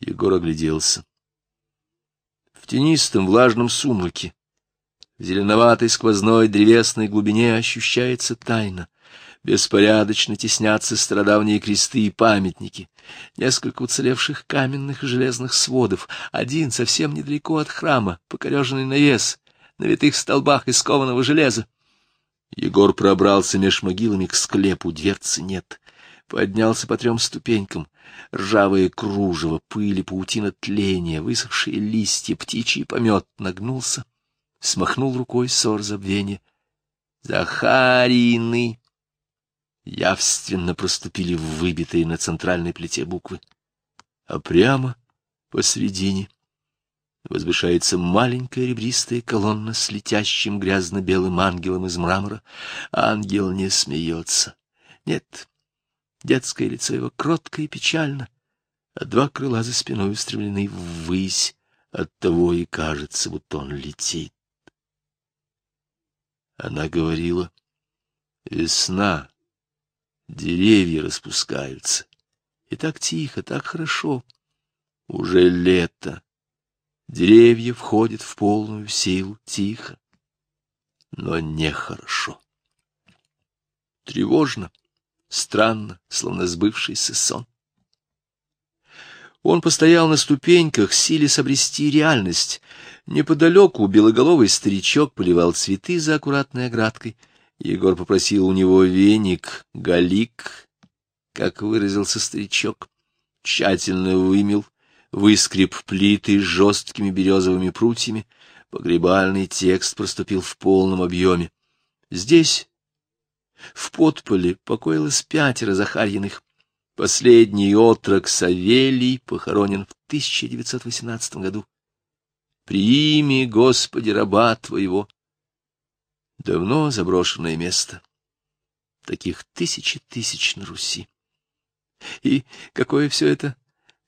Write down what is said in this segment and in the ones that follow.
Егор огляделся. В тенистом влажном сумраке, в зеленоватой сквозной древесной глубине ощущается тайна. Беспорядочно теснятся стародавние кресты и памятники, несколько уцелевших каменных и железных сводов, один совсем недалеко от храма, покореженный навес, на витых столбах из кованого железа. Егор пробрался меж могилами к склепу, дверцы нет. Поднялся по трем ступенькам. Ржавое кружево, пыль и паутина тления, высохшие листья, птичий помет. Нагнулся, смахнул рукой ссор забвения. Захарины! Явственно проступили выбитые на центральной плите буквы. А прямо посредине возвышается маленькая ребристая колонна с летящим грязно-белым ангелом из мрамора. Ангел не смеется. Нет, детское лицо его кротко и печально, а два крыла за спиной устремлены ввысь, оттого и кажется, будто он летит. Она говорила, весна, деревья распускаются, и так тихо, так хорошо, уже лето. Деревья входят в полную силу тихо, но нехорошо. Тревожно, странно, словно сбывшийся сон. Он постоял на ступеньках, силясь обрести реальность. Неподалеку белоголовый старичок поливал цветы за аккуратной оградкой. Егор попросил у него веник, галик, как выразился старичок, тщательно вымел, выскреб плиты жесткими березовыми прутьями, погребальный текст проступил в полном объеме. Здесь, в подполе, покоилось пятеро Захарьиных. Последний отрок Савелий похоронен в 1918 году. Прими, Господи, раба Твоего. Давно заброшенное место. Таких тысячи тысяч на Руси. И какое все это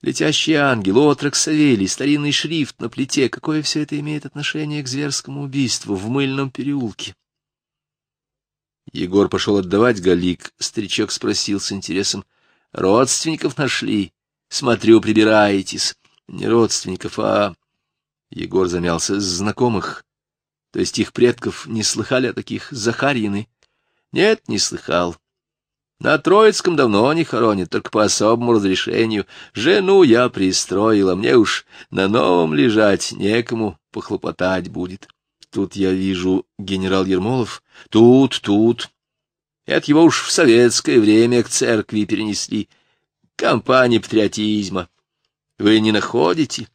Летящий ангел, отрок Савелий, старинный шрифт на плите. Какое все это имеет отношение к зверскому убийству в мыльном переулке? Егор пошел отдавать галик. Старичок спросил с интересом. — Родственников нашли? Смотрю, прибираетесь. Не родственников, а... Егор замялся. — Знакомых. То есть их предков не слыхали о таких Захарьины? — Нет, не слыхал. На Троицком давно не хоронят, только по особому разрешению. Жену я пристроила, мне уж на новом лежать некому, похлопотать будет. Тут я вижу генерал Ермолов. Тут, тут. Это его уж в советское время к церкви перенесли. Компания патриотизма. Вы не находите?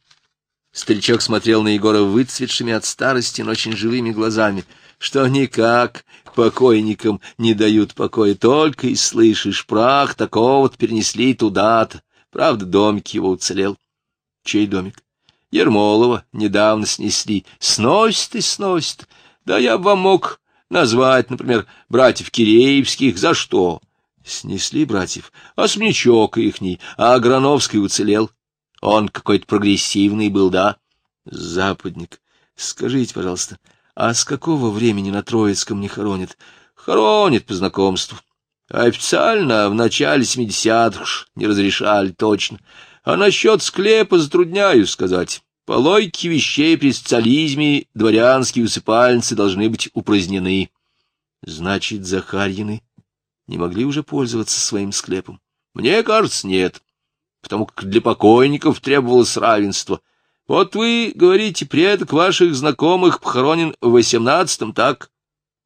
Старичок смотрел на Егора выцветшими от старости, но очень живыми глазами — что никак покойникам не дают покоя, только и слышишь, прах такого-то перенесли туда-то. Правда, домик его уцелел. Чей домик? Ермолова недавно снесли. Сносит и сносит. Да я бы вам мог назвать, например, братьев Киреевских. За что? Снесли братьев. А смнячок ихний, а Аграновский уцелел. Он какой-то прогрессивный был, да? Западник. Скажите, пожалуйста, а с какого времени на Троицком не хоронят? Хоронят по знакомству. официально в начале семидесятых не разрешали точно. А насчет склепа затрудняю сказать. По логике вещей при социализме дворянские усыпальницы должны быть упразднены. Значит, Захарьины не могли уже пользоваться своим склепом? Мне кажется, нет, потому как для покойников требовалось равенство — вот вы, говорите, предок ваших знакомых похоронен в восемнадцатом, так?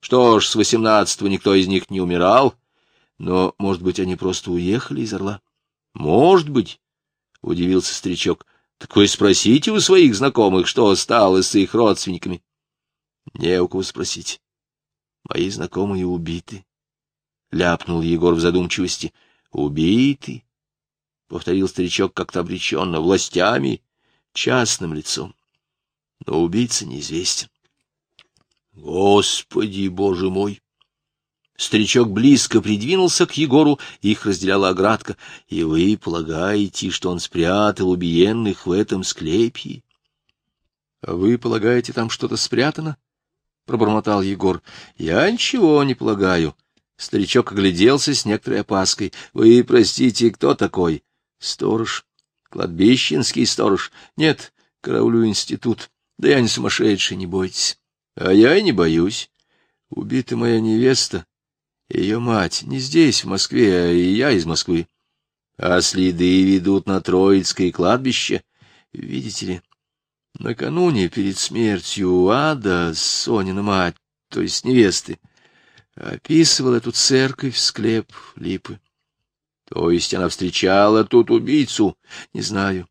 Что ж, с восемнадцатого никто из них не умирал. Но, может быть, они просто уехали из Орла? Может быть, — удивился старичок. Так вы спросите у своих знакомых, что стало с их родственниками. Не у кого спросить. Мои знакомые убиты. Ляпнул Егор в задумчивости. Убиты, — повторил старичок как-то обреченно, — властями частным лицом, но убийца неизвестен. Господи, боже мой! Старичок близко придвинулся к Егору, их разделяла оградка. И вы полагаете, что он спрятал убиенных в этом склепе? — А вы полагаете, там что-то спрятано? — пробормотал Егор. — Я ничего не полагаю. Старичок огляделся с некоторой опаской. — Вы, простите, кто такой? — Сторож. Кладбищенский сторож. Нет, караулю институт. Да я не сумасшедший, не бойтесь. А я и не боюсь. Убита моя невеста, ее мать, не здесь, в Москве, а и я из Москвы. А следы ведут на Троицкое кладбище. Видите ли, накануне перед смертью Ада, Сонина мать, то есть невесты, описывал эту церковь, склеп, липы. То есть она встречала тут убийцу? Не знаю.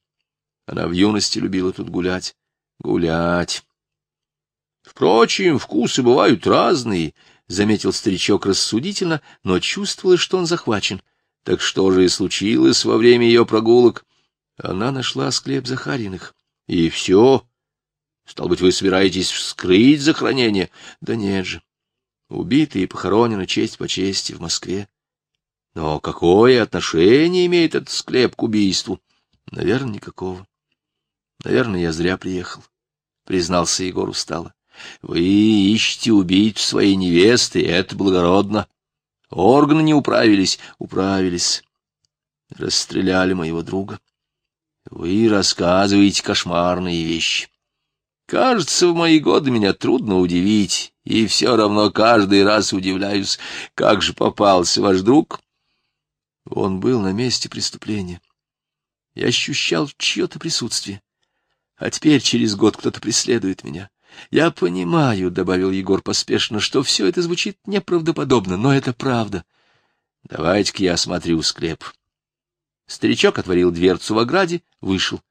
Она в юности любила тут гулять. Гулять. Впрочем, вкусы бывают разные, — заметил старичок рассудительно, но чувствовалось, что он захвачен. Так что же и случилось во время ее прогулок? Она нашла склеп Захариных. И все? Стал быть, вы собираетесь вскрыть захоронение? Да нет же. Убиты и похоронены честь по чести в Москве. Но какое отношение имеет этот склеп к убийству? Наверное, никакого. Наверное, я зря приехал, — признался Егор устало. Вы ищете убить своей невесты, это благородно. Органы не управились, управились. Расстреляли моего друга. Вы рассказываете кошмарные вещи. Кажется, в мои годы меня трудно удивить, и все равно каждый раз удивляюсь, как же попался ваш друг. Он был на месте преступления. Я ощущал чье-то присутствие. А теперь через год кто-то преследует меня. Я понимаю, — добавил Егор поспешно, — что все это звучит неправдоподобно, но это правда. Давайте-ка я осмотрю склеп. Старичок отворил дверцу в ограде, вышел.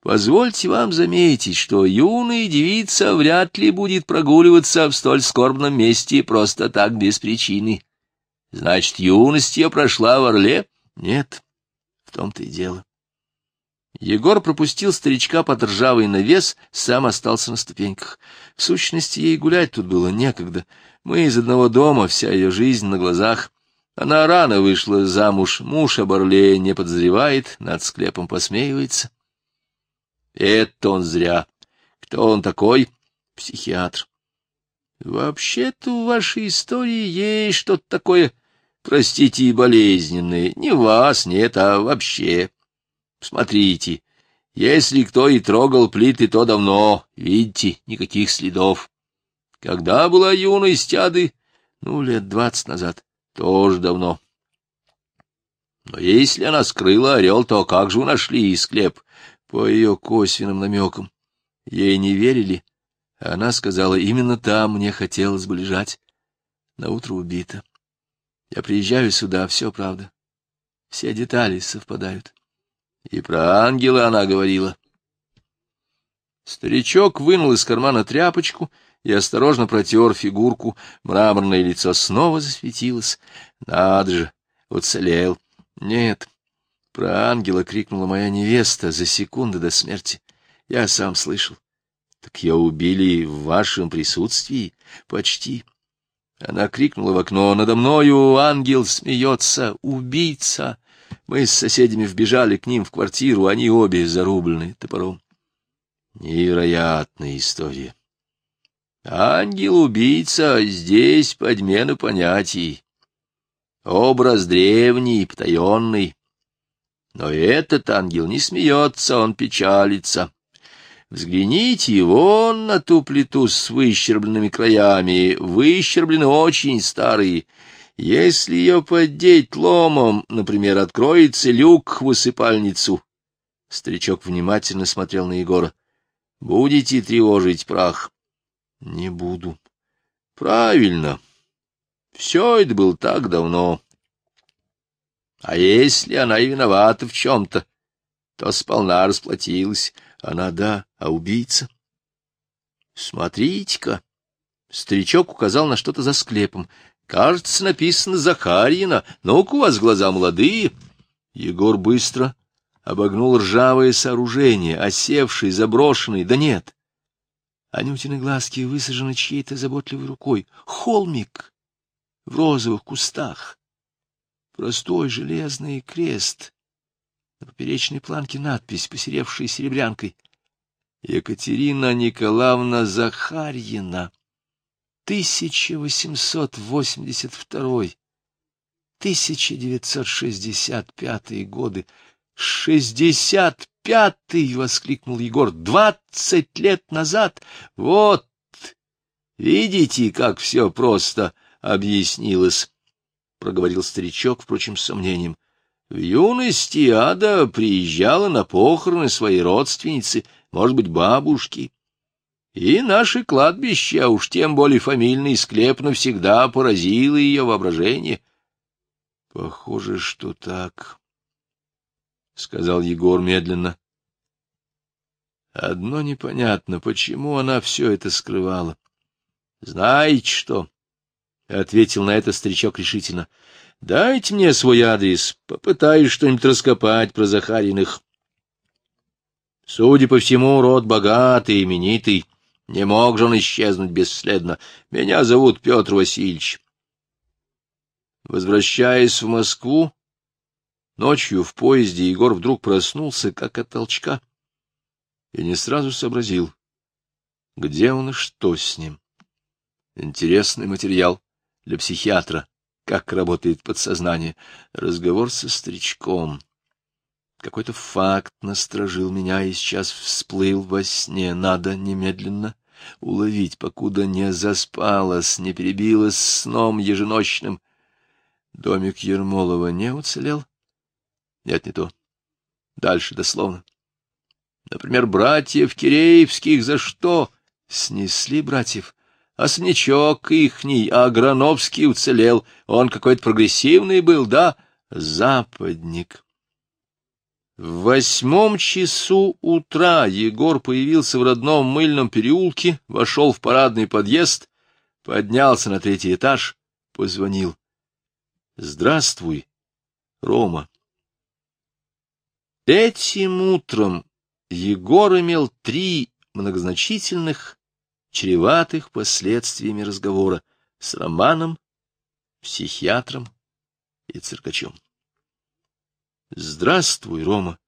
Позвольте вам заметить, что юная девица вряд ли будет прогуливаться в столь скорбном месте просто так, без причины. Значит, юность ее прошла в Орле? Нет, в том-то и дело. Егор пропустил старичка под ржавый навес, сам остался на ступеньках. В сущности, ей гулять тут было некогда. Мы из одного дома, вся ее жизнь на глазах. Она рано вышла замуж, муж об Орле не подозревает, над склепом посмеивается. Это он зря. Кто он такой? Психиатр. Вообще-то в вашей истории есть что-то такое, простите, и болезненное. Не вас, нет, а вообще. Смотрите, если кто и трогал плиты, то давно, видите, никаких следов. Когда была юность Ады? Ну, лет двадцать назад, тоже давно. Но если она скрыла орел, то как же вы нашли склеп? По ее косвенным намекам. Ей не верили, она сказала, именно там мне хотелось бы лежать. Наутро убита. Я приезжаю сюда, все правда. Все детали совпадают. И про ангела она говорила. Старичок вынул из кармана тряпочку и осторожно протер фигурку. Мраморное лицо снова засветилось. Надо же, уцелел. Нет, про ангела крикнула моя невеста за секунду до смерти. Я сам слышал. Так ее убили в вашем присутствии? Почти. Она крикнула в окно. Надо мною ангел смеется. Убийца! Мы с соседями вбежали к ним в квартиру, они обе зарублены топором. Невероятная история. Ангел-убийца здесь подмена понятий. Образ древний, потаенный. Но этот ангел не смеется, он печалится. Взгляните вон на ту плиту с выщербленными краями. Выщерблены очень старые. Если ее поддеть ломом, например, откроется люк в высыпальницу. Старичок внимательно смотрел на Егора. — Будете тревожить прах? — Не буду. — Правильно. Все это было так давно. А если она и виновата в чем-то, то сполна расплатилась. Она, да, а убийца? Смотрите-ка. Старичок указал на что-то за склепом. Кажется, написано Захарьина. Ну-ка, у вас глаза молодые. Егор быстро обогнул ржавое сооружение, осевший, заброшенный. Да нет. Анютины глазки высажены чьей-то заботливой рукой. Холмик в розовых кустах. Простой железный крест. На поперечной планке надпись, посеревшая серебрянкой. Екатерина Николаевна Захарьина. 1882-1965 годы. Шестьдесят пятый! — воскликнул Егор. — Двадцать лет назад! Вот! Видите, как все просто объяснилось, — проговорил старичок, впрочем, с сомнением. В юности Ада приезжала на похороны своей родственницы, может быть, бабушки. И наше кладбище, а уж тем более фамильный склеп, навсегда поразило ее воображение. — Похоже, что так, — сказал Егор медленно. Одно непонятно, почему она все это скрывала. — Знаете что? — ответил на это старичок решительно. — Дайте мне свой адрес, попытаюсь что-нибудь раскопать про Захариных. Судя по всему, род богатый, именитый. Не мог же он исчезнуть бесследно. Меня зовут Петр Васильевич. Возвращаясь в Москву, ночью в поезде Егор вдруг проснулся, как от толчка, и не сразу сообразил, где он и что с ним. Интересный материал для психиатра, как работает подсознание. Разговор со старичком. Какой-то факт насторожил меня и сейчас всплыл во сне. Надо немедленно уловить, покуда не заспалась, не перебилась сном еженочным. Домик Ермолова не уцелел? Нет, не то. Дальше дословно. Например, братьев Киреевских за что? Снесли братьев. Оснячок ихний, а Грановский уцелел. Он какой-то прогрессивный был, да? Западник. В восьмом часу утра Егор появился в родном мыльном переулке, вошел в парадный подъезд, поднялся на третий этаж, позвонил. — Здравствуй, Рома. Этим утром Егор имел три многозначительных чреватых последствиями разговора с Романом, психиатром и циркачом. «Здравствуй, Рома!»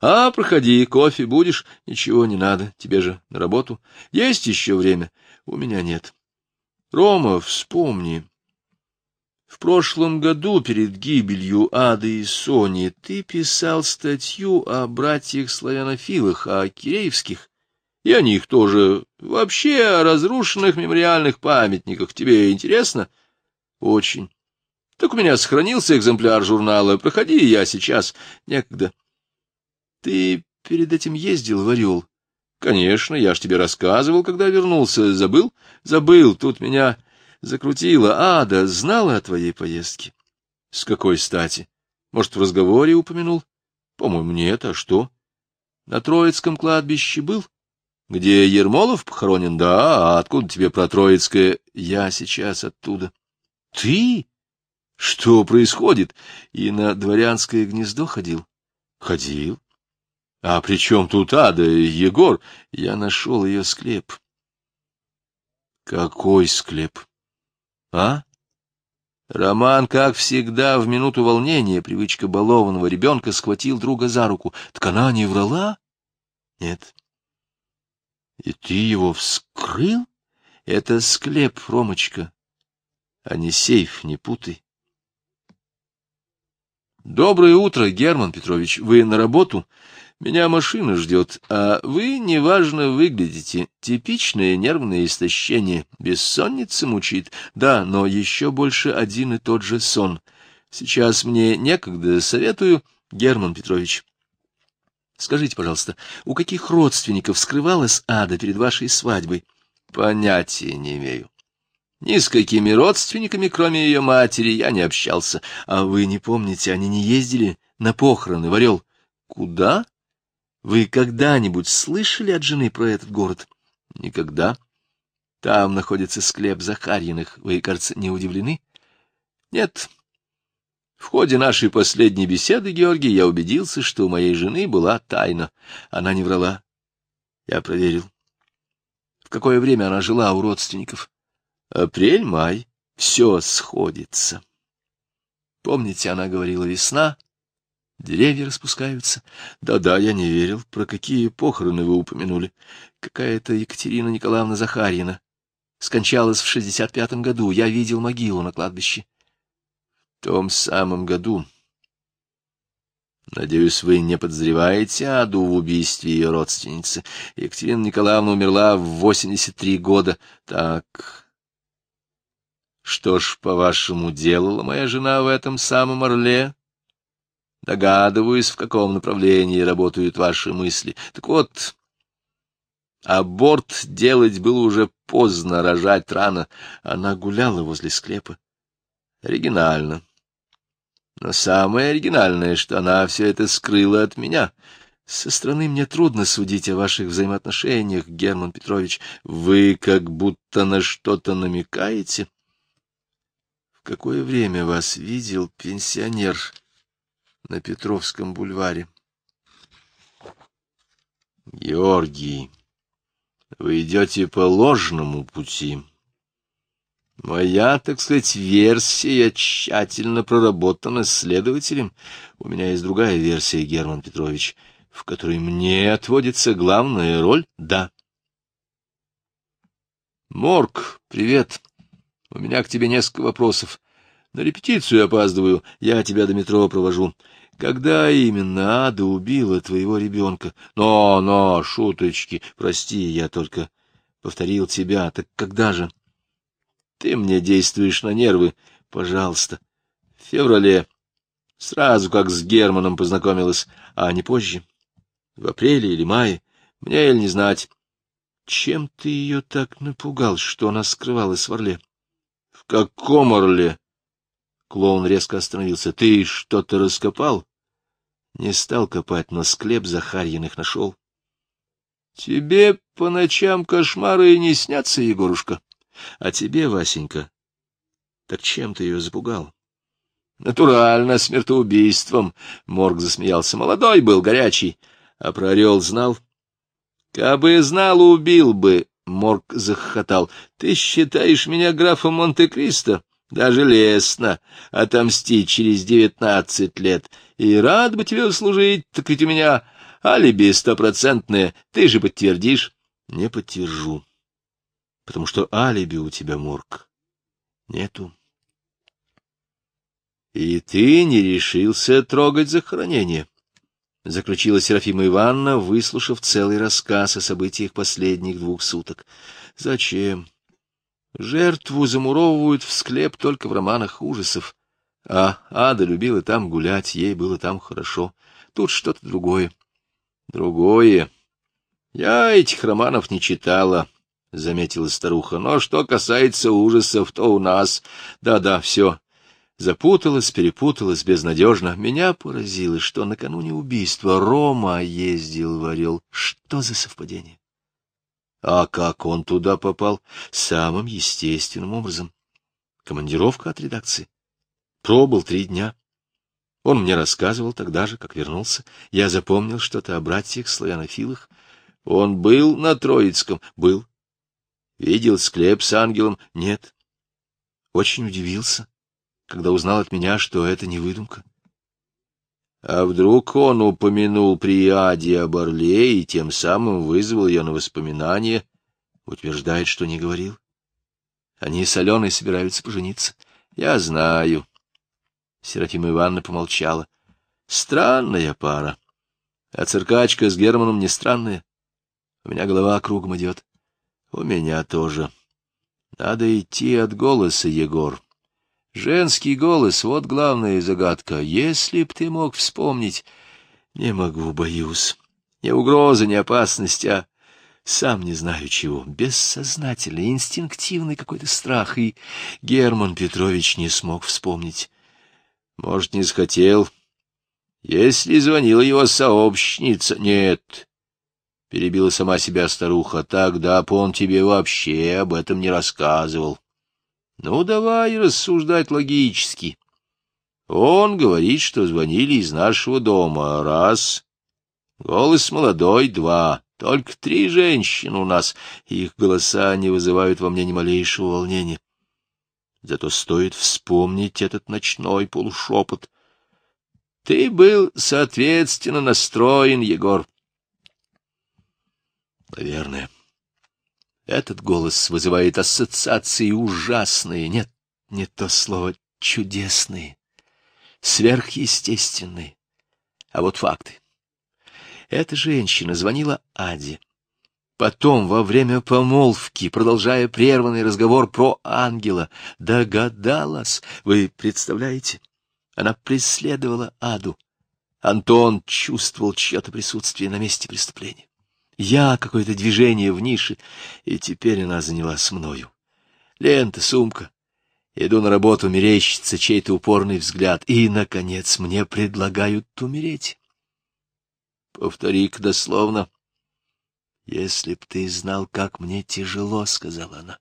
«А, проходи, кофе будешь? Ничего не надо, тебе же на работу. Есть еще время? У меня нет. Рома, вспомни. В прошлом году перед гибелью Ады и Сони ты писал статью о братьях-славянофилах, о киреевских, и о них тоже. Вообще о разрушенных мемориальных памятниках. Тебе интересно? Очень. Так у меня сохранился экземпляр журнала. Проходи, я сейчас. Некогда. Ты перед этим ездил в Орел? Конечно, я ж тебе рассказывал, когда вернулся. Забыл? Забыл. Тут меня закрутило. Ада знала о твоей поездке. С какой стати? Может, в разговоре упомянул? По-моему, нет. А что? На Троицком кладбище был? Где Ермолов похоронен? Да, а откуда тебе про Троицкое? Я сейчас оттуда. Ты? Что происходит? И на дворянское гнездо ходил? Ходил. А при чем тут Ада, Егор? Я нашел ее склеп. Какой склеп? А? Роман, как всегда, в минуту волнения, привычка балованного ребенка, схватил друга за руку. Так она не врала? Нет. И ты его вскрыл? Это склеп, Ромочка, а не сейф, не путай. Доброе утро, Герман Петрович. Вы на работу? Меня машина ждет, а вы неважно выглядите. Типичное нервное истощение. Бессонница мучит. Да, но еще больше один и тот же сон. Сейчас мне некогда советую, Герман Петрович. Скажите, пожалуйста, у каких родственников скрывалась ада перед вашей свадьбой? Понятия не имею. Ни с какими родственниками, кроме ее матери, я не общался. А вы не помните, они не ездили на похороны в Орел? Куда? Вы когда-нибудь слышали от жены про этот город? Никогда. Там находится склеп Захарьиных. Вы, кажется, не удивлены? Нет, в ходе нашей последней беседы, Георгий, я убедился, что у моей жены была тайна. Она не врала. Я проверил. В какое время она жила у родственников? Апрель-май. Все сходится. Помните, она говорила весна, деревья распускаются. Да-да, я не верил. Про какие похороны вы упомянули? Какая-то Екатерина Николаевна Захарьина. Скончалась в шестьдесят пятом году. Я видел могилу на кладбище том самом году Надеюсь, вы не подозреваете Аду в убийстве ее родственницы. Екатерина Николаевна умерла в 83 года. Так... Что ж, по-вашему, делала моя жена в этом самом Орле? Догадываюсь, в каком направлении работают ваши мысли. Так вот, аборт делать было уже поздно, рожать рано. Она гуляла возле склепа. Оригинально. Но самое оригинальное, что она все это скрыла от меня. Со стороны мне трудно судить о ваших взаимоотношениях, Герман Петрович. Вы как будто на что-то намекаете. Какое время вас видел пенсионер на Петровском бульваре? Георгий, вы идете по ложному пути. Моя, так сказать, версия тщательно проработана следователем. У меня есть другая версия, Герман Петрович, в которой мне отводится главная роль «да». Морг, привет. У меня к тебе несколько вопросов. На репетицию опаздываю, я тебя до метро провожу. Когда именно Ада убила твоего ребенка? Но, но, шуточки, прости, я только повторил тебя. Так когда же? Ты мне действуешь на нервы, пожалуйста. В феврале, сразу как с Германом познакомилась, а не позже. В апреле или мае, мне или не знать. Чем ты ее так напугал, что она скрывалась в Орле? — В каком Орле? Клоун резко остановился. — Ты что-то раскопал? Не стал копать, но склеп Захарьиных нашел. — Тебе по ночам кошмары не снятся, Егорушка? А тебе, Васенька, так чем ты ее запугал? — Натурально, смертоубийством, — Морг засмеялся. Молодой был, горячий. А про орел знал? — Кабы знал, убил бы, — Морг захохотал. — Ты считаешь меня графом Монте-Кристо? Даже лестно отомстить через девятнадцать лет. И рад бы тебе услужить, так ведь у меня алиби стопроцентное. Ты же подтвердишь? Не подтвержу. Потому что алиби у тебя, Морг, нету. И ты не решился трогать захоронение. — заключила Серафима Ивановна, выслушав целый рассказ о событиях последних двух суток. — Зачем? Жертву замуровывают в склеп только в романах ужасов. А Ада любила там гулять, ей было там хорошо. Тут что-то другое. Другое. Я этих романов не читала, — заметила старуха. Но что касается ужасов, то у нас... Да-да, все. Запуталась, перепуталась безнадежно. Меня поразило, что накануне убийства Рома ездил в Орел. Что за совпадение? А как он туда попал? Самым естественным образом. Командировка от редакции. Пробыл три дня. Он мне рассказывал тогда же, как вернулся. Я запомнил что-то о братьях-славянофилах. Он был на Троицком? Был. Видел склеп с ангелом? Нет. Очень удивился, когда узнал от меня, что это не выдумка. А вдруг он упомянул при Аде об Орле и тем самым вызвал ее на воспоминания? Утверждает, что не говорил. Они с Аленой собираются пожениться. Я знаю. Серафима Ивановна помолчала. Странная пара. А циркачка с Германом не странная. У меня голова кругом идет. У меня тоже. Надо идти от голоса, Егор. Женский голос — вот главная загадка. Если б ты мог вспомнить... Не могу, боюсь. Не угроза, не опасность, а сам не знаю чего. Бессознательный, инстинктивный какой-то страх. И Герман Петрович не смог вспомнить. Может, не захотел. Если звонила его сообщница... Нет, — перебила сама себя старуха, — тогда б он тебе вообще об этом не рассказывал. Ну, давай рассуждать логически. Он говорит, что звонили из нашего дома. Раз. Голос молодой. Два. Только три женщины у нас. Их голоса не вызывают во мне ни малейшего волнения. Зато стоит вспомнить этот ночной полушепот. Ты был, соответственно, настроен, Егор. Наверное. Этот голос вызывает ассоциации ужасные, нет, не то слово, чудесные, сверхъестественные. А вот факты. Эта женщина звонила Аде. Потом, во время помолвки, продолжая прерванный разговор про ангела, догадалась, вы представляете? Она преследовала Аду. Антон чувствовал чье-то присутствие на месте преступления. Я какое-то движение в нише, и теперь она занялась мною. Лента, сумка. Иду на работу, мерещится чей-то упорный взгляд, и, наконец, мне предлагают умереть. Повтори-ка дословно. «Если б ты знал, как мне тяжело», — сказала она.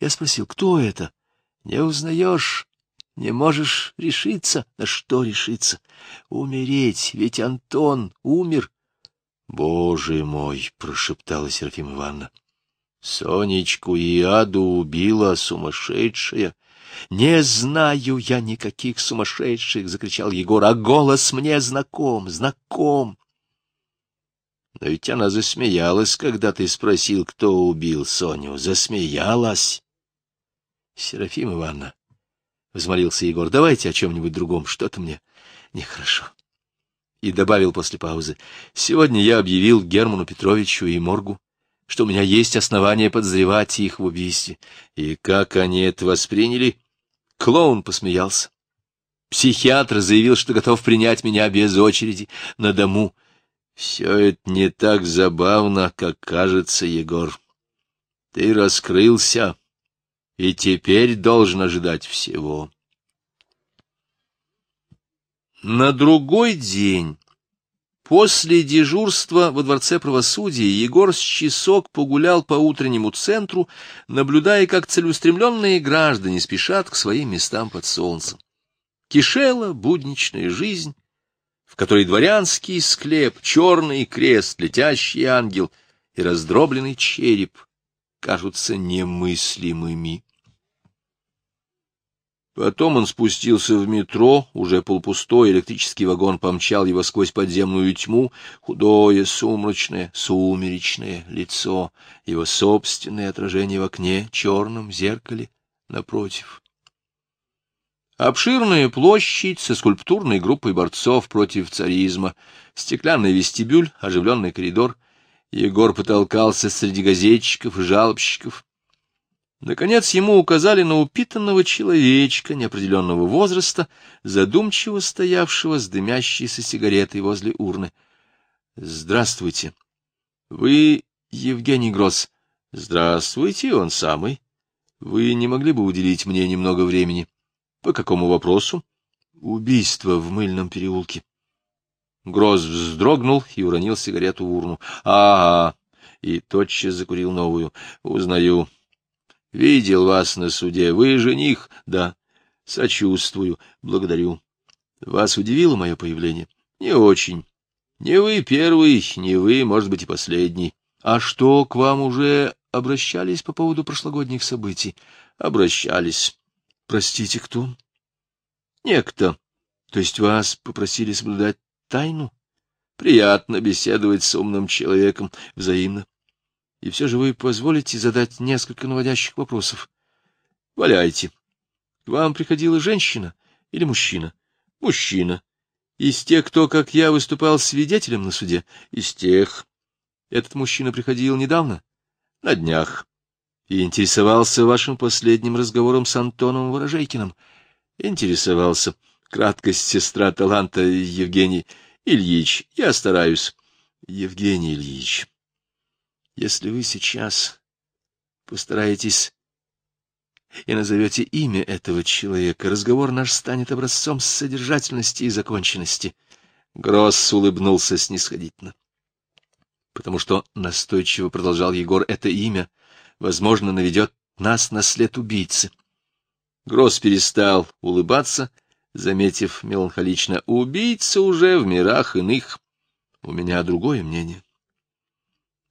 Я спросил, кто это? «Не узнаешь, не можешь решиться». «На что решиться? Умереть, ведь Антон умер». «Боже мой!» — прошептала Серафима Ивановна. «Сонечку и Аду убила сумасшедшая». «Не знаю я никаких сумасшедших!» — закричал Егор. «А голос мне знаком, знаком!» Но ведь она засмеялась, когда ты спросил, кто убил Соню. Засмеялась. Серафима Ивановна, — взмолился Егор, — давайте о чем-нибудь другом, что-то мне нехорошо. И добавил после паузы, — сегодня я объявил Герману Петровичу и Моргу, что у меня есть основания подозревать их в убийстве. И как они это восприняли? Клоун посмеялся. Психиатр заявил, что готов принять меня без очереди на дому. Все это не так забавно, как кажется, Егор. Ты раскрылся, и теперь должен ожидать всего. На другой день, после дежурства во Дворце правосудия, Егор с часок погулял по утреннему центру, наблюдая, как целеустремленные граждане спешат к своим местам под солнцем. Кишела будничная жизнь, в которой дворянский склеп, черный крест, летящий ангел и раздробленный череп кажутся немыслимыми. Потом он спустился в метро, уже полупустой электрический вагон помчал его сквозь подземную тьму, худое, сумрачное, сумеречное лицо, его собственное отражение в окне, черном зеркале напротив. Обширная площадь со скульптурной группой борцов против царизма, стеклянный вестибюль, оживленный коридор. Егор потолкался среди газетчиков и жалобщиков. Наконец ему указали на упитанного человечка неопределенного возраста, задумчиво стоявшего с дымящейся сигаретой возле урны. — Здравствуйте. — Вы Евгений Гросс. — Здравствуйте, он самый. Вы не могли бы уделить мне немного времени? — по какому вопросу? Убийство в мыльном переулке. Гроз вздрогнул и уронил сигарету в урну. Ага, и тотчас закурил новую. Узнаю. Видел вас на суде. Вы жених? Да. Сочувствую. Благодарю. Вас удивило мое появление? Не очень. Не вы первый, не вы, может быть, и последний. А что, к вам уже обращались по поводу прошлогодних событий? Обращались. Простите, кто? Некто. То есть вас попросили соблюдать тайну? Приятно беседовать с умным человеком взаимно. И все же вы позволите задать несколько наводящих вопросов. Валяйте. К вам приходила женщина или мужчина? Мужчина. Из тех, кто, как я, выступал свидетелем на суде? Из тех. Этот мужчина приходил недавно? На днях и интересовался вашим последним разговором с Антоном Ворожейкиным. Интересовался. Краткость сестра таланта Евгений Ильич. Я стараюсь. Евгений Ильич, если вы сейчас постараетесь и назовете имя этого человека, разговор наш станет образцом содержательности и законченности. Гросс улыбнулся снисходительно. Потому что настойчиво продолжал Егор это имя — возможно, наведет нас на след убийцы. Гросс перестал улыбаться, заметив меланхолично, убийца уже в мирах иных. У меня другое мнение.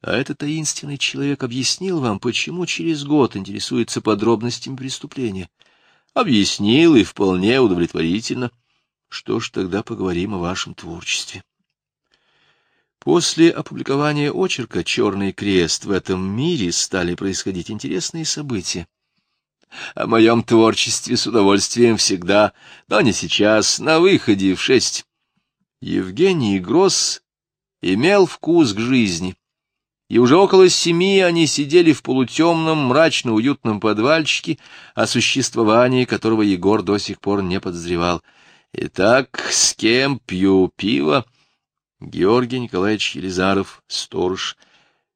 А этот таинственный человек объяснил вам, почему через год интересуется подробностями преступления. Объяснил и вполне удовлетворительно. Что ж, тогда поговорим о вашем творчестве. После опубликования очерка «Черный крест» в этом мире стали происходить интересные события. О моем творчестве с удовольствием всегда, но не сейчас, на выходе в шесть. Евгений Гросс имел вкус к жизни, и уже около семи они сидели в полутемном, мрачно-уютном подвальчике, о существовании которого Егор до сих пор не подозревал. «Итак, с кем пью пиво?» Георгий Николаевич Елизаров, сторож.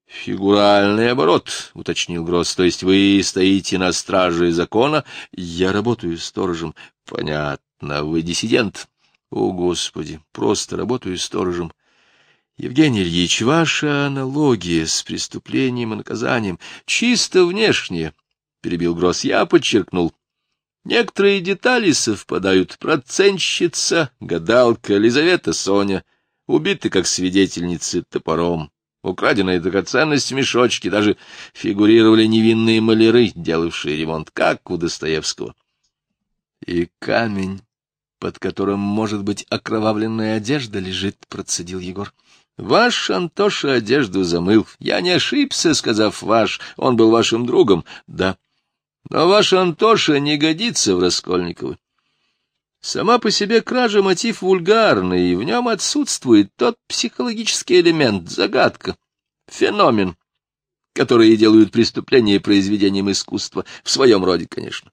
«Фигуральный оборот», — уточнил Гросс, — «то есть вы стоите на страже закона?» «Я работаю сторожем». «Понятно, вы диссидент». «О, Господи, просто работаю сторожем». Евгений Ильич, ваша аналогия с преступлением и наказанием чисто внешняя, — перебил Гросс, — я подчеркнул. Некоторые детали совпадают. Процентщица, гадалка, Елизавета Соня, убиты как свидетельницы топором. Украденная драгоценность в мешочке, даже фигурировали невинные маляры, делавшие ремонт, как у Достоевского. И камень, под которым, может быть, окровавленная одежда лежит, — процедил Егор. — Ваш Антоша одежду замыл. Я не ошибся, сказав ваш, он был вашим другом. Да. Но ваш Антоша не годится в Раскольниковы. Сама по себе кража мотив вульгарный, и в нем отсутствует тот психологический элемент, загадка, феномен, которые делают преступление произведением искусства, в своем роде, конечно.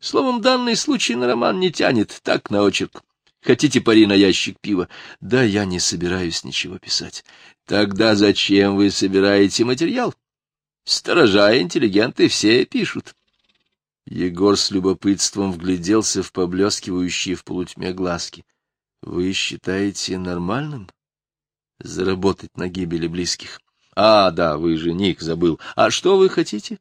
Словом, данный случай на роман не тянет, так на очерк. Хотите пари на ящик пива? Да, я не собираюсь ничего писать. Тогда зачем вы собираете материал? Сторожа интеллигенты все пишут. Егор с любопытством вгляделся в поблескивающие в полутьме глазки. — Вы считаете нормальным заработать на гибели близких? — А, да, вы жених, забыл. А что вы хотите?